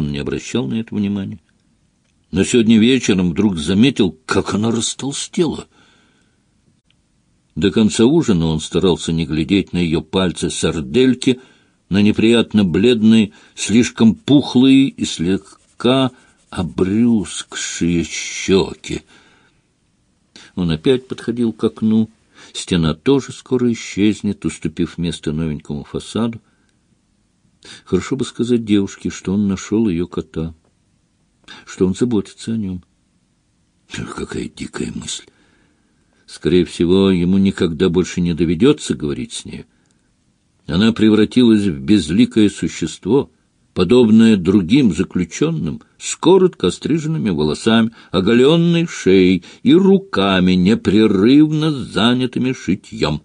он не обращал на это внимания. Но сегодня вечером вдруг заметил, как она растолстела. До конца ужина он старался не глядеть на ее пальцы сардельки, на неприятно бледные, слишком пухлые и слегка обрюзгшие щеки. Он опять подходил к окну. Стена тоже скоро исчезнет, уступив место новенькому фасаду. Хорошо бы сказать девушке, что он нашел ее кота, что он заботится о нем. Какая дикая мысль! Скорее всего, ему никогда больше не доведется говорить с ней. Она превратилась в безликое существо, подобное другим заключенным, с коротко остриженными волосами, оголенной шеей и руками, непрерывно занятыми шитьем.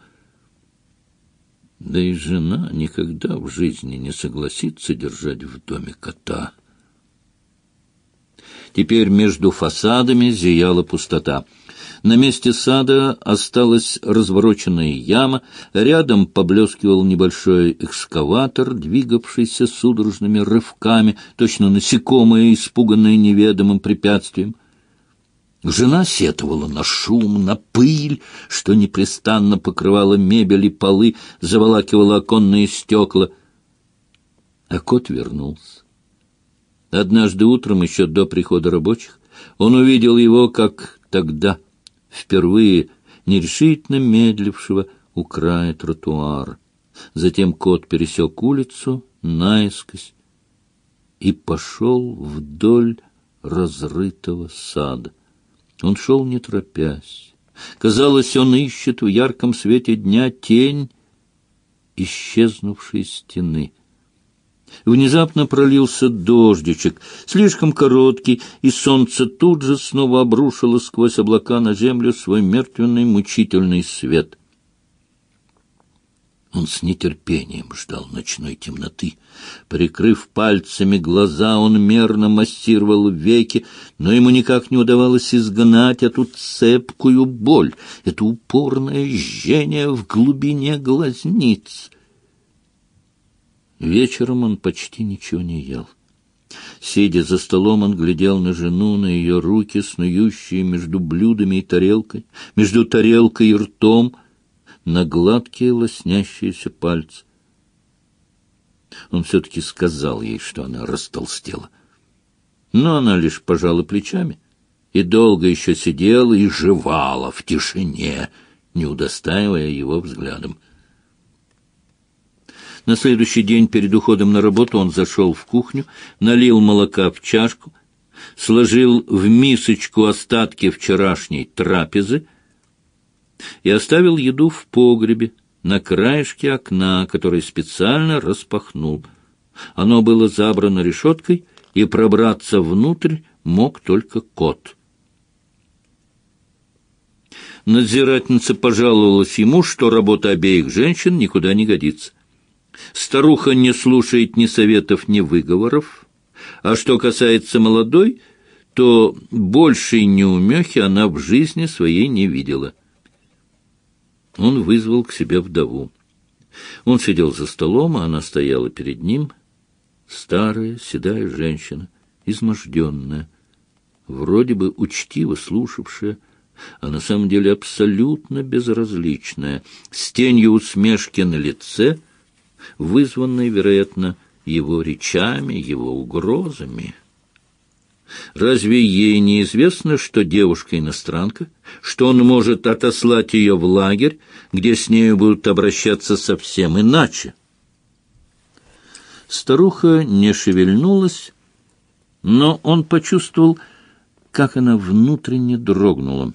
Да и жена никогда в жизни не согласится держать в доме кота. Теперь между фасадами зияла пустота. На месте сада осталась развороченная яма, рядом поблескивал небольшой экскаватор, двигавшийся судорожными рывками, точно насекомое, испуганное неведомым препятствием. Жена сетовала на шум, на пыль, что непрестанно покрывала мебель и полы, заволакивала оконные стекла. А кот вернулся. Однажды утром, еще до прихода рабочих, он увидел его, как тогда, впервые нерешительно медлившего у края тротуара. Затем кот пересек улицу наискось и пошел вдоль разрытого сада. Он шел не торопясь. Казалось, он ищет в ярком свете дня тень исчезнувшей стены. Внезапно пролился дождичек, слишком короткий, и солнце тут же снова обрушило сквозь облака на землю свой мертвенный мучительный свет — он с нетерпением ждал ночной темноты. Прикрыв пальцами глаза, он мерно массировал веки, но ему никак не удавалось изгнать эту цепкую боль, это упорное жжение в глубине глазниц. Вечером он почти ничего не ел. Сидя за столом, он глядел на жену, на ее руки, снующие между блюдами и тарелкой, между тарелкой и ртом — на гладкие лоснящиеся пальцы. Он все-таки сказал ей, что она растолстела. Но она лишь пожала плечами и долго еще сидела и жевала в тишине, не удостаивая его взглядом. На следующий день перед уходом на работу он зашел в кухню, налил молока в чашку, сложил в мисочку остатки вчерашней трапезы, и оставил еду в погребе на краешке окна, который специально распахнул. Оно было забрано решеткой, и пробраться внутрь мог только кот. Надзирательница пожаловалась ему, что работа обеих женщин никуда не годится. Старуха не слушает ни советов, ни выговоров, а что касается молодой, то большей неумехи она в жизни своей не видела — он вызвал к себе вдову. Он сидел за столом, а она стояла перед ним, старая, седая женщина, изможденная, вроде бы учтиво слушавшая, а на самом деле абсолютно безразличная, с тенью усмешки на лице, вызванной, вероятно, его речами, его угрозами. Разве ей не известно, что девушка иностранка, что он может отослать ее в лагерь, где с нею будут обращаться совсем иначе? Старуха не шевельнулась, но он почувствовал, как она внутренне дрогнула.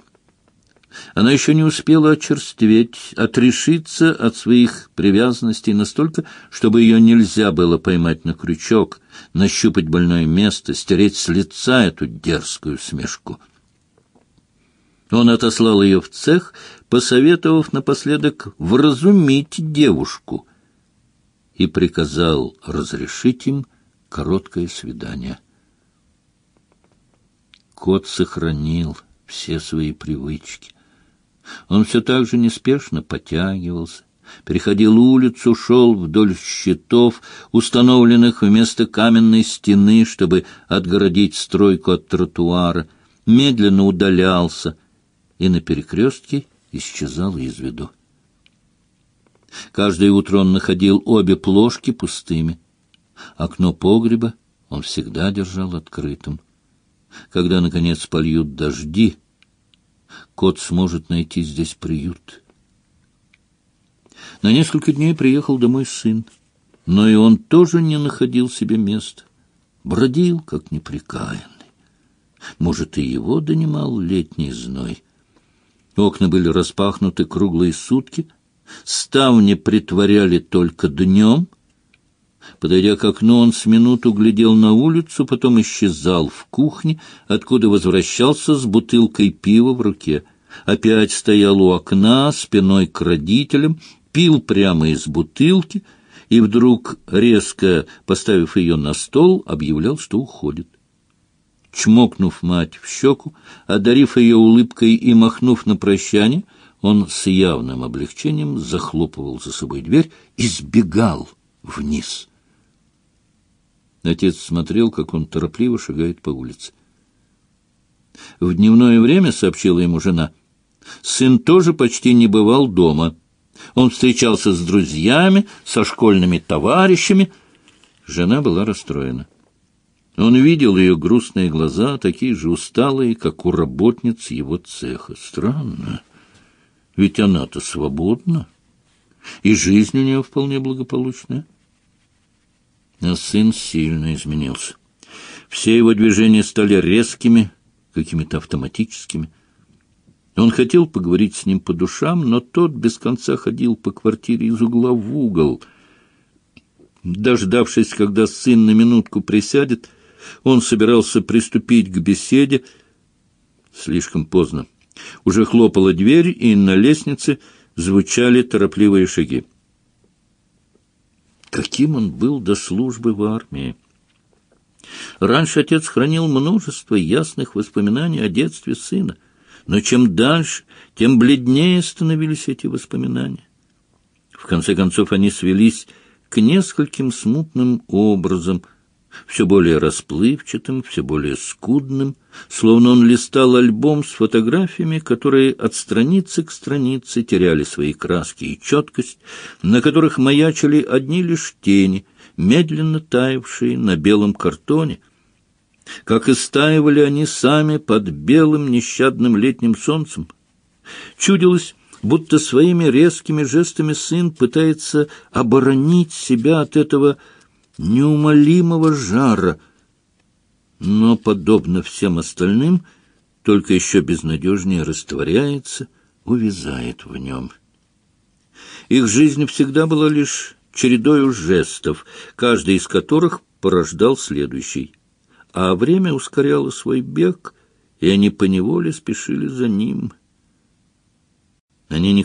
Она еще не успела очерстветь, отрешиться от своих привязанностей настолько, чтобы ее нельзя было поймать на крючок, нащупать больное место, стереть с лица эту дерзкую смешку. Он отослал ее в цех, посоветовав напоследок вразумить девушку, и приказал разрешить им короткое свидание. Кот сохранил все свои привычки. Он все так же неспешно потягивался, переходил улицу, шел вдоль щитов, установленных вместо каменной стены, чтобы отгородить стройку от тротуара, медленно удалялся и на перекрестке исчезал из виду. Каждое утро он находил обе плошки пустыми. Окно погреба он всегда держал открытым. Когда, наконец, польют дожди, кот сможет найти здесь приют. На несколько дней приехал домой сын, но и он тоже не находил себе места. Бродил, как неприкаянный. Может, и его донимал летний зной. Окна были распахнуты круглые сутки, ставни притворяли только днем. Подойдя к окну, он с минуту глядел на улицу, потом исчезал в кухне, откуда возвращался с бутылкой пива в руке. Опять стоял у окна, спиной к родителям, пил прямо из бутылки и вдруг, резко поставив ее на стол, объявлял, что уходит. Чмокнув мать в щеку, одарив ее улыбкой и махнув на прощание, он с явным облегчением захлопывал за собой дверь и сбегал вниз. Отец смотрел, как он торопливо шагает по улице. В дневное время, сообщила ему жена, сын тоже почти не бывал дома. Он встречался с друзьями, со школьными товарищами. Жена была расстроена. Он видел ее грустные глаза, такие же усталые, как у работниц его цеха. Странно, ведь она-то свободна, и жизнь у нее вполне благополучная. А сын сильно изменился. Все его движения стали резкими, какими-то автоматическими. Он хотел поговорить с ним по душам, но тот без конца ходил по квартире из угла в угол. Дождавшись, когда сын на минутку присядет, он собирался приступить к беседе. Слишком поздно. Уже хлопала дверь, и на лестнице звучали торопливые шаги. Каким он был до службы в армии! Раньше отец хранил множество ясных воспоминаний о детстве сына, но чем дальше, тем бледнее становились эти воспоминания. В конце концов, они свелись к нескольким смутным образам – все более расплывчатым, все более скудным, словно он листал альбом с фотографиями, которые от страницы к странице теряли свои краски и четкость, на которых маячили одни лишь тени, медленно таявшие на белом картоне, как истаивали они сами под белым нещадным летним солнцем. Чудилось, будто своими резкими жестами сын пытается оборонить себя от этого неумолимого жара, но, подобно всем остальным, только еще безнадежнее растворяется, увязает в нем. Их жизнь всегда была лишь чередою жестов, каждый из которых порождал следующий. А время ускоряло свой бег, и они поневоле спешили за ним. Они не